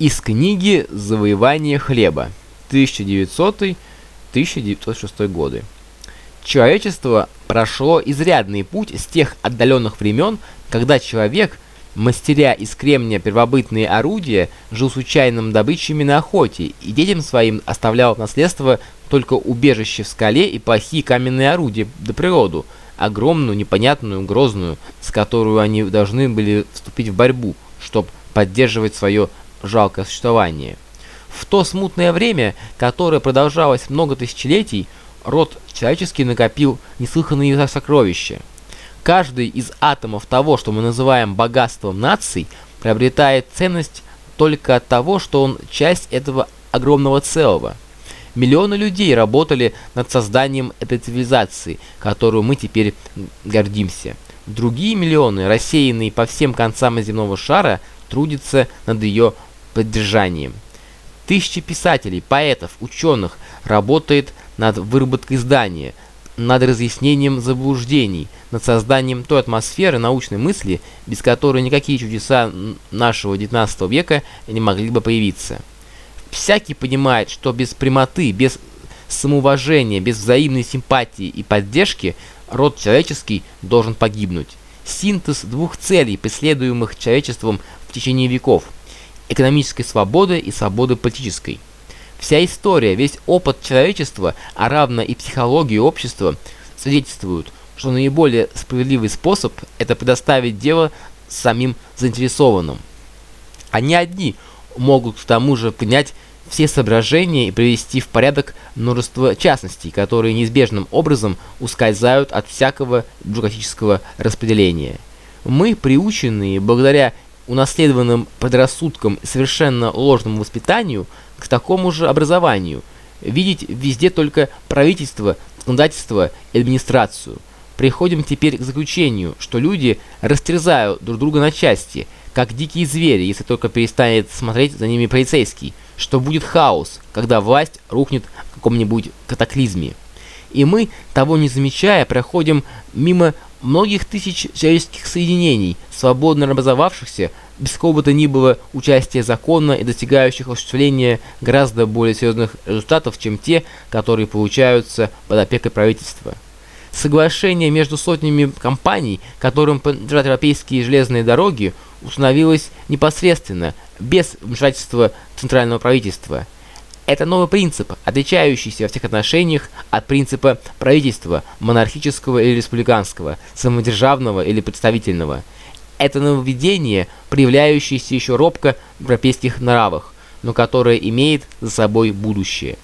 Из книги «Завоевание хлеба» 1900-1906 годы. Человечество прошло изрядный путь с тех отдаленных времен, когда человек, мастеря из кремния первобытные орудия, жил случайным добычами на охоте и детям своим оставлял наследство только убежище в скале и плохие каменные орудия до природу, огромную, непонятную, грозную, с которой они должны были вступить в борьбу, чтобы поддерживать свое жалкое существование. В то смутное время, которое продолжалось много тысячелетий, род человеческий накопил неслыханные сокровища. Каждый из атомов того, что мы называем богатством наций, приобретает ценность только от того, что он часть этого огромного целого. Миллионы людей работали над созданием этой цивилизации, которую мы теперь гордимся. Другие миллионы, рассеянные по всем концам земного шара, трудятся над ее поддержанием. Тысячи писателей, поэтов, ученых работает над выработкой здания, над разъяснением заблуждений, над созданием той атмосферы научной мысли, без которой никакие чудеса нашего XIX века не могли бы появиться. Всякий понимает, что без прямоты, без самоуважения, без взаимной симпатии и поддержки род человеческий должен погибнуть. Синтез двух целей, преследуемых человечеством в течение веков – экономической свободы и свободы политической. Вся история, весь опыт человечества, а равно и психология общества свидетельствуют, что наиболее справедливый способ – это предоставить дело самим заинтересованным. Они одни могут к тому же принять все соображения и привести в порядок множество частностей, которые неизбежным образом ускользают от всякого бюрократического распределения. Мы, приученные благодаря унаследованным предрассудкам и совершенно ложному воспитанию к такому же образованию, видеть везде только правительство, законодательство и администрацию. Приходим теперь к заключению, что люди растерзают друг друга на части, как дикие звери, если только перестанет смотреть за ними полицейский, что будет хаос, когда власть рухнет в каком-нибудь катаклизме. И мы, того не замечая, проходим мимо многих тысяч человеческих соединений, свободно образовавшихся, без какого бы то ни было участия закона и достигающих осуществления гораздо более серьезных результатов, чем те, которые получаются под опекой правительства. Соглашение между сотнями компаний, которым принадлежат европейские железные дороги, установилось непосредственно, без вмешательства центрального правительства – это новый принцип, отличающийся во всех отношениях от принципа правительства, монархического или республиканского, самодержавного или представительного. Это нововведение, проявляющееся еще робко в европейских нравах, но которое имеет за собой будущее.